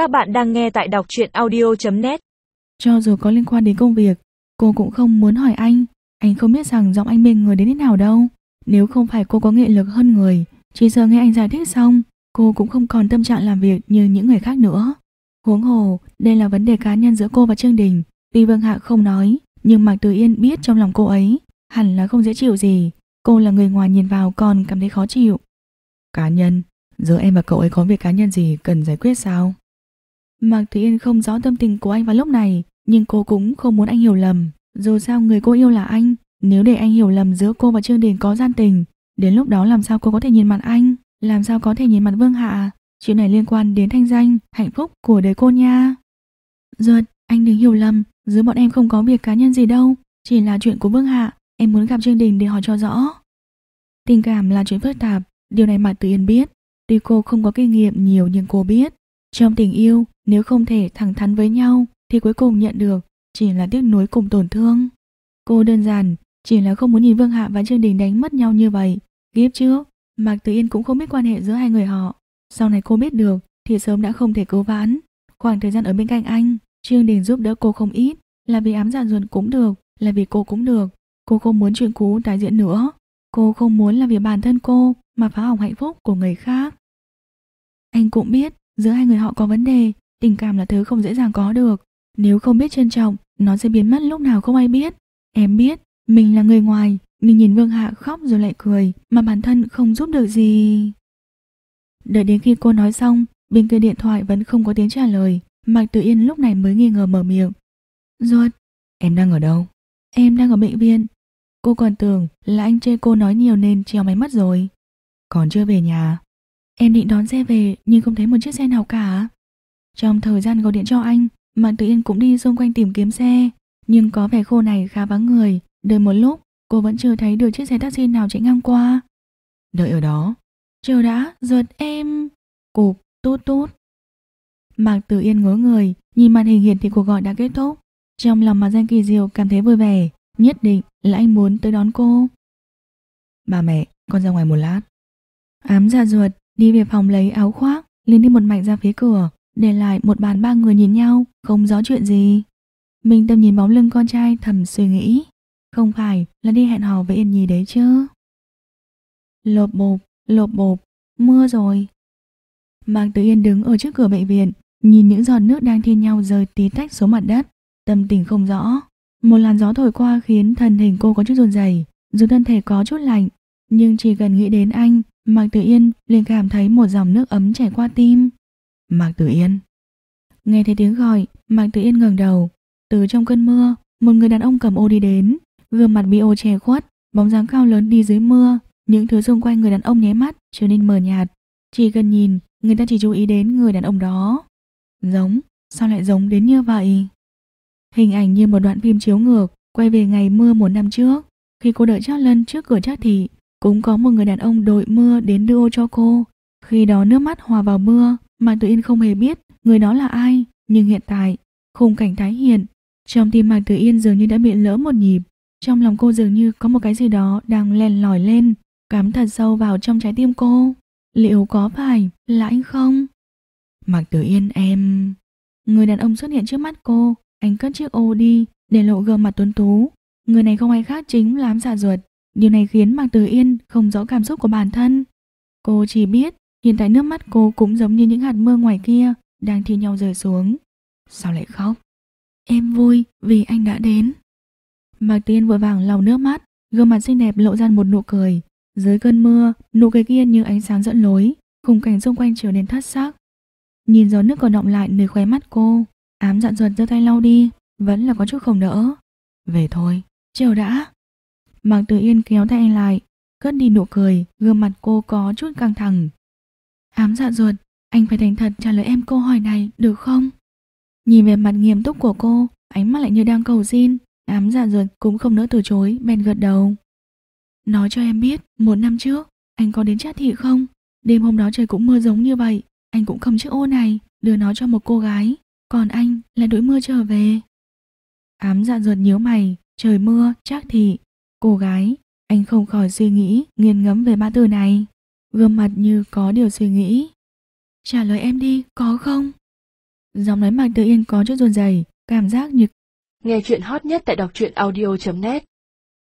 Các bạn đang nghe tại đọc truyện audio.net Cho dù có liên quan đến công việc, cô cũng không muốn hỏi anh. Anh không biết rằng giọng anh mềm người đến thế nào đâu. Nếu không phải cô có nghệ lực hơn người, chỉ sợ nghe anh giải thích xong, cô cũng không còn tâm trạng làm việc như những người khác nữa. Huống hồ, đây là vấn đề cá nhân giữa cô và Trương Đình. Tuy Vương Hạ không nói, nhưng Mạc Từ Yên biết trong lòng cô ấy hẳn là không dễ chịu gì. Cô là người ngoài nhìn vào còn cảm thấy khó chịu. Cá nhân, giữa em và cậu ấy có việc cá nhân gì cần giải quyết sao? Mạc Thủy Yên không rõ tâm tình của anh vào lúc này, nhưng cô cũng không muốn anh hiểu lầm. Dù sao người cô yêu là anh, nếu để anh hiểu lầm giữa cô và Trương Đình có gian tình, đến lúc đó làm sao cô có thể nhìn mặt anh, làm sao có thể nhìn mặt Vương Hạ. Chuyện này liên quan đến thanh danh, hạnh phúc của đời cô nha. giật anh đừng hiểu lầm, giữa bọn em không có việc cá nhân gì đâu, chỉ là chuyện của Vương Hạ, em muốn gặp Trương Đình để hỏi cho rõ. Tình cảm là chuyện phức tạp, điều này Mạc Tử Yên biết. Tuy cô không có kinh nghiệm nhiều nhưng cô biết, trong tình yêu, nếu không thể thẳng thắn với nhau thì cuối cùng nhận được chỉ là tiếc nuối cùng tổn thương. Cô đơn giản, chỉ là không muốn nhìn Vương Hạ và Trương Đình đánh mất nhau như vậy. Kiếp trước, Mạc Tử Yên cũng không biết quan hệ giữa hai người họ. Sau này cô biết được thì sớm đã không thể cứu vãn. Khoảng thời gian ở bên cạnh anh, Trương Đình giúp đỡ cô không ít, là vì ám dạ ruột cũng được, là vì cô cũng được. Cô không muốn chuyện cũ tái diễn nữa. Cô không muốn là vì bản thân cô mà phá hỏng hạnh phúc của người khác. Anh cũng biết giữa hai người họ có vấn đề, tình cảm là thứ không dễ dàng có được. Nếu không biết trân trọng, nó sẽ biến mất lúc nào không ai biết. Em biết, mình là người ngoài, nhưng nhìn Vương Hạ khóc rồi lại cười, mà bản thân không giúp được gì. Đợi đến khi cô nói xong, bên kia điện thoại vẫn không có tiếng trả lời, Mạc Tử Yên lúc này mới nghi ngờ mở miệng. Ruột, em đang ở đâu? Em đang ở bệnh viện. Cô còn tưởng là anh chê cô nói nhiều nên treo máy mất rồi. Còn chưa về nhà. Em định đón xe về nhưng không thấy một chiếc xe nào cả. Trong thời gian gọi điện cho anh, Mạc Tử Yên cũng đi xung quanh tìm kiếm xe. Nhưng có vẻ khu này khá vắng người. Đợi một lúc, cô vẫn chưa thấy được chiếc xe taxi nào chạy ngang qua. Đợi ở đó. Chờ đã, ruột em. Cụp, tút tút. Mạc Tử Yên ngớ người, nhìn màn hình hiển thị cuộc gọi đã kết thúc. Trong lòng mà danh kỳ diệu cảm thấy vui vẻ, nhất định là anh muốn tới đón cô. Bà mẹ, con ra ngoài một lát. Ám dạ ruột, đi về phòng lấy áo khoác, liền đi một mạch ra phía cửa, để lại một bàn ba người nhìn nhau, không rõ chuyện gì. Minh Tâm nhìn bóng lưng con trai thầm suy nghĩ, không phải là đi hẹn hò với Yên Nhi đấy chứ. Lộp bộp, lộp bộp, mưa rồi. Mạc Tử Yên đứng ở trước cửa bệnh viện, nhìn những giọt nước đang thi nhau rơi tí tách xuống mặt đất, tâm tình không rõ. Một làn gió thổi qua khiến thân hình cô có chút run rẩy, dù thân thể có chút lạnh, nhưng chỉ cần nghĩ đến anh, Mạc Tử Yên liền cảm thấy một dòng nước ấm chảy qua tim. Mạc Tử Yên. Nghe thấy tiếng gọi, Mạc Tử Yên ngẩng đầu. Từ trong cơn mưa, một người đàn ông cầm ô đi đến, gương mặt bị ô che khuất, bóng dáng cao lớn đi dưới mưa, những thứ xung quanh người đàn ông nháy mắt trở nên mờ nhạt. Chỉ cần nhìn, người ta chỉ chú ý đến người đàn ông đó. Giống, sao lại giống đến như vậy? Hình ảnh như một đoạn phim chiếu ngược, quay về ngày mưa một năm trước. Khi cô đợi Trác Lân trước cửa Trác Thị, cũng có một người đàn ông đội mưa đến đưa ô cho cô. Khi đó nước mắt hòa vào mưa, Mạc Tử Yên không hề biết người đó là ai. Nhưng hiện tại, khung cảnh tái hiện, trong tim Mạc Tử Yên dường như đã bị lỡ một nhịp. Trong lòng cô dường như có một cái gì đó đang len lỏi lên, cắm thật sâu vào trong trái tim cô. Liệu có phải là anh không? Mạc Tử Yên em... Người đàn ông xuất hiện trước mắt cô, anh cất chiếc ô đi, để lộ gương mặt tuấn tú. Người này không ai khác chính là ám dạ ruột. Điều này khiến Mạc Tử Yên không rõ cảm xúc của bản thân. Cô chỉ biết hiện tại nước mắt cô cũng giống như những hạt mưa ngoài kia đang thi nhau rơi xuống. Sao lại khóc? Em vui vì anh đã đến. Mạc tiên vội vàng lau nước mắt, gương mặt xinh đẹp lộ ra một nụ cười. Dưới cơn mưa, nụ cười kia như ánh sáng dẫn lối, khung cảnh xung quanh trở nên thất sắc. Nhìn gió nước còn động lại nơi khóe mắt cô, ám dặn ruột giơ tay lau đi, vẫn là có chút không đỡ. Về thôi, chiều đã. Mạc Tử Yên kéo tay anh lại, cất đi nụ cười, gương mặt cô có chút căng thẳng. Ám dạ ruột, anh phải thành thật trả lời em câu hỏi này, được không? Nhìn về mặt nghiêm túc của cô, ánh mắt lại như đang cầu xin, ám dạ ruột cũng không nỡ từ chối, bèn gật đầu. Nói cho em biết, một năm trước, anh có đến chát thị không? Đêm hôm đó trời cũng mưa giống như vậy, anh cũng cầm chiếc ô này, đưa nó cho một cô gái, còn anh là đuổi mưa trở về. Ám dạ ruột nhíu mày, trời mưa, chắc thị, Cô gái, anh không khỏi suy nghĩ, nghiền ngẫm về ba từ này. Gương mặt như có điều suy nghĩ. Trả lời em đi, có không? Giọng nói Mạc Tử Yên có chút run rẩy, cảm giác như Nghe chuyện hot nhất tại đọc truyện audio.net